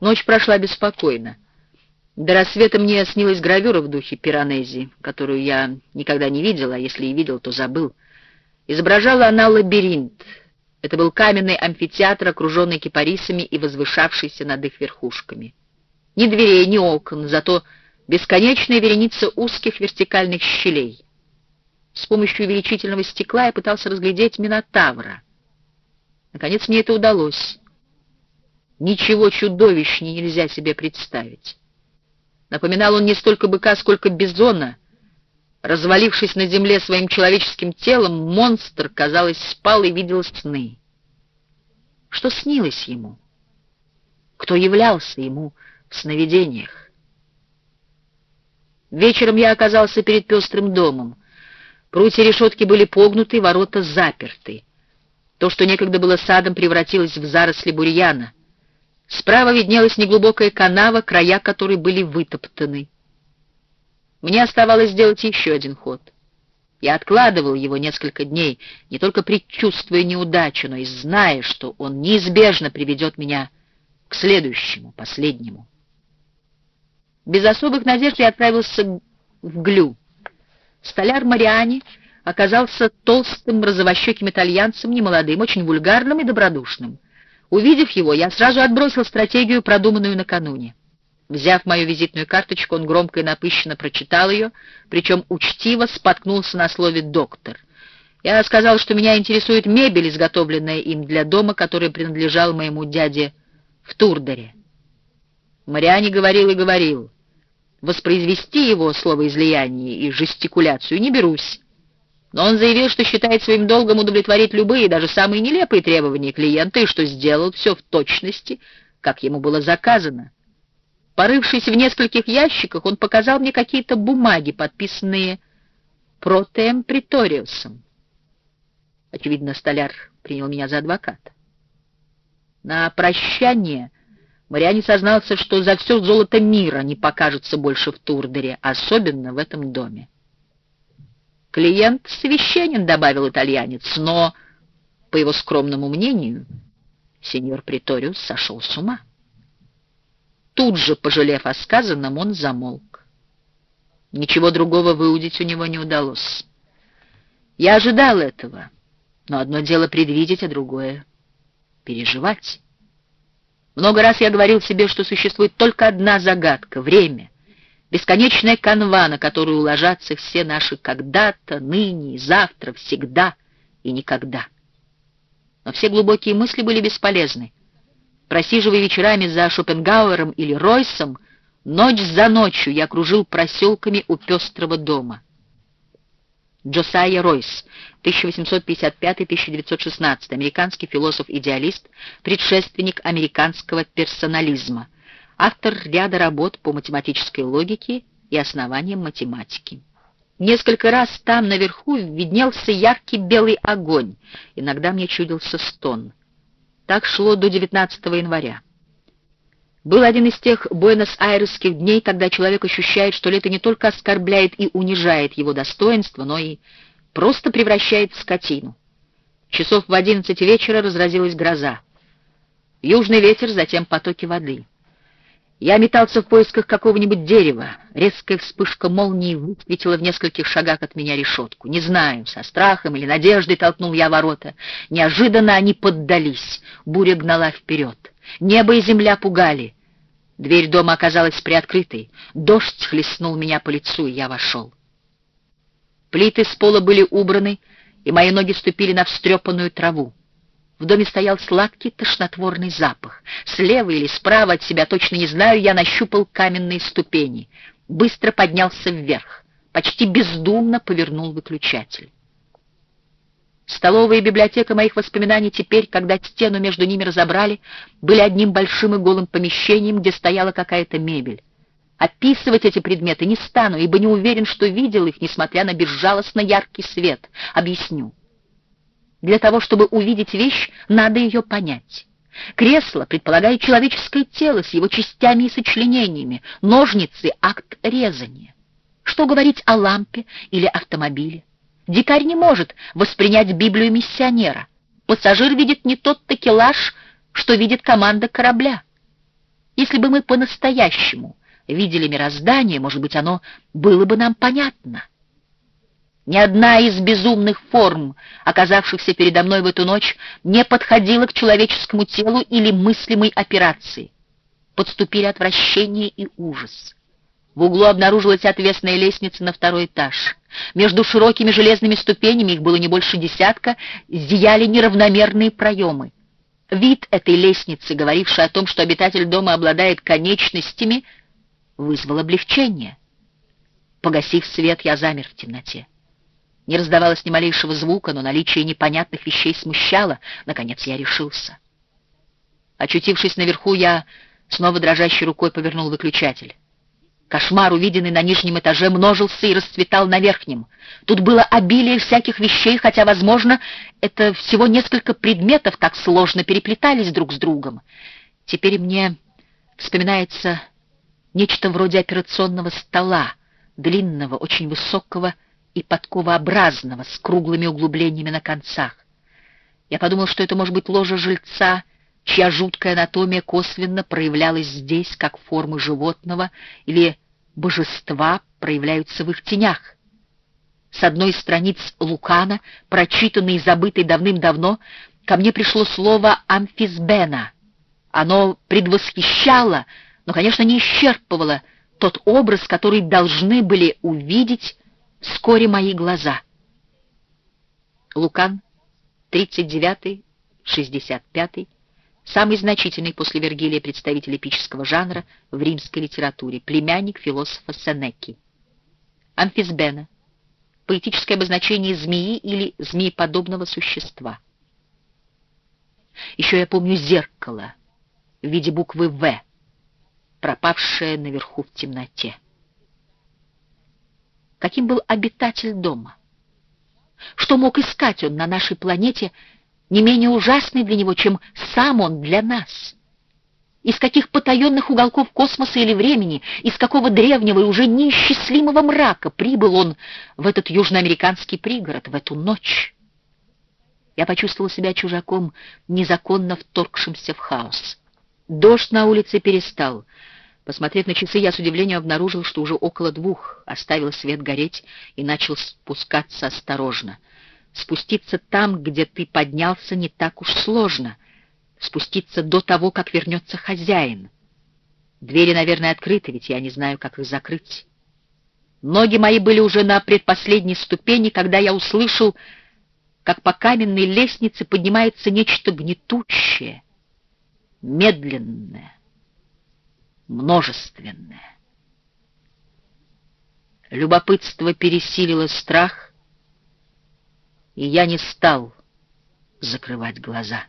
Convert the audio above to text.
Ночь прошла беспокойно. До рассвета мне снилась гравюра в духе Пиранези, которую я никогда не видел, а если и видел, то забыл. Изображала она лабиринт. Это был каменный амфитеатр, окруженный кипарисами и возвышавшийся над их верхушками. Ни дверей, ни окон, зато бесконечная вереница узких вертикальных щелей. С помощью увеличительного стекла я пытался разглядеть Минотавра. Наконец мне это удалось. Ничего чудовищнее нельзя себе представить. Напоминал он не столько быка, сколько бизона. Развалившись на земле своим человеческим телом, монстр, казалось, спал и видел сны. Что снилось ему? Кто являлся ему в сновидениях? Вечером я оказался перед пестрым домом. Прутья решетки были погнуты, ворота заперты. То, что некогда было садом, превратилось в заросли бурьяна. Справа виднелась неглубокая канава, края которой были вытоптаны. Мне оставалось сделать еще один ход. Я откладывал его несколько дней, не только предчувствуя неудачу, но и зная, что он неизбежно приведет меня к следующему, последнему. Без особых надежд я отправился в Глю. Столяр Мариани оказался толстым розовощеким итальянцем, немолодым, очень вульгарным и добродушным. Увидев его, я сразу отбросил стратегию, продуманную накануне. Взяв мою визитную карточку, он громко и напыщенно прочитал ее, причем учтиво споткнулся на слове «доктор». Я сказал, что меня интересует мебель, изготовленная им для дома, который принадлежал моему дяде в Турдере. Мариани говорил и говорил. Воспроизвести его словоизлияние и жестикуляцию не берусь. Но он заявил, что считает своим долгом удовлетворить любые, даже самые нелепые требования клиента, и что сделал все в точности, как ему было заказано. Порывшись в нескольких ящиках, он показал мне какие-то бумаги, подписанные Протеем Приториусом. Очевидно, столяр принял меня за адвоката. На прощание Мариане сознался, что за все золото мира не покажется больше в Турдере, особенно в этом доме. Клиент священен, добавил итальянец, но, по его скромному мнению, сеньор Приториус сошел с ума. Тут же, пожалев о сказанном, он замолк. Ничего другого выудить у него не удалось. Я ожидал этого, но одно дело предвидеть, а другое — переживать. Много раз я говорил себе, что существует только одна загадка — время — бесконечная канва, на которую ложатся все наши когда-то, ныне завтра, всегда и никогда. Но все глубокие мысли были бесполезны. Просиживая вечерами за Шопенгауэром или Ройсом, ночь за ночью я кружил проселками у пестрого дома. Джосайя Ройс, 1855-1916, американский философ-идеалист, предшественник американского персонализма — автор ряда работ по математической логике и основаниям математики. Несколько раз там наверху виднелся яркий белый огонь, иногда мне чудился стон. Так шло до 19 января. Был один из тех буэнос-айресских дней, когда человек ощущает, что лето не только оскорбляет и унижает его достоинство, но и просто превращает в скотину. Часов в одиннадцать вечера разразилась гроза. Южный ветер, затем потоки воды — я метался в поисках какого-нибудь дерева. Резкая вспышка молнии высветила в нескольких шагах от меня решетку. Не знаю, со страхом или надеждой толкнул я ворота. Неожиданно они поддались. Буря гнала вперед. Небо и земля пугали. Дверь дома оказалась приоткрытой. Дождь хлестнул меня по лицу, и я вошел. Плиты с пола были убраны, и мои ноги ступили на встрепанную траву. В доме стоял сладкий тошнотворный запах. Слева или справа от себя, точно не знаю, я нащупал каменные ступени. Быстро поднялся вверх. Почти бездумно повернул выключатель. Столовая и библиотека моих воспоминаний теперь, когда стену между ними разобрали, были одним большим и голым помещением, где стояла какая-то мебель. Описывать эти предметы не стану, ибо не уверен, что видел их, несмотря на безжалостно яркий свет. Объясню. Для того, чтобы увидеть вещь, надо ее понять. Кресло предполагает человеческое тело с его частями и сочленениями, ножницы — акт резания. Что говорить о лампе или автомобиле? Дикарь не может воспринять Библию миссионера. Пассажир видит не тот такелаж, что видит команда корабля. Если бы мы по-настоящему видели мироздание, может быть, оно было бы нам понятно. Ни одна из безумных форм, оказавшихся передо мной в эту ночь, не подходила к человеческому телу или мыслимой операции. Подступили отвращение и ужас. В углу обнаружилась отвесная лестница на второй этаж. Между широкими железными ступенями, их было не больше десятка, зияли неравномерные проемы. Вид этой лестницы, говоривший о том, что обитатель дома обладает конечностями, вызвал облегчение. Погасив свет, я замер в темноте. Не раздавалось ни малейшего звука, но наличие непонятных вещей смущало. Наконец я решился. Очутившись наверху, я снова дрожащей рукой повернул выключатель. Кошмар, увиденный на нижнем этаже, множился и расцветал на верхнем. Тут было обилие всяких вещей, хотя, возможно, это всего несколько предметов так сложно переплетались друг с другом. Теперь мне вспоминается нечто вроде операционного стола, длинного, очень высокого и подковообразного, с круглыми углублениями на концах. Я подумал, что это может быть ложа жильца, чья жуткая анатомия косвенно проявлялась здесь, как формы животного или божества проявляются в их тенях. С одной из страниц Лукана, прочитанной и забытой давным-давно, ко мне пришло слово «амфисбена». Оно предвосхищало, но, конечно, не исчерпывало тот образ, который должны были увидеть вскоре мои глаза. Лукан, 39-65, самый значительный после Вергилия представитель эпического жанра в римской литературе, племянник философа Сенеки. Амфисбена, поэтическое обозначение змеи или змееподобного существа. Еще я помню зеркало в виде буквы «В», пропавшее наверху в темноте каким был обитатель дома. Что мог искать он на нашей планете, не менее ужасный для него, чем сам он для нас? Из каких потаенных уголков космоса или времени, из какого древнего и уже неисчислимого мрака прибыл он в этот южноамериканский пригород в эту ночь? Я почувствовал себя чужаком, незаконно вторгшимся в хаос. Дождь на улице перестал — Посмотрев на часы, я с удивлением обнаружил, что уже около двух, оставил свет гореть и начал спускаться осторожно. Спуститься там, где ты поднялся, не так уж сложно. Спуститься до того, как вернется хозяин. Двери, наверное, открыты, ведь я не знаю, как их закрыть. Ноги мои были уже на предпоследней ступени, когда я услышал, как по каменной лестнице поднимается нечто гнетущее, медленное множественное. Любопытство пересилило страх, и я не стал закрывать глаза.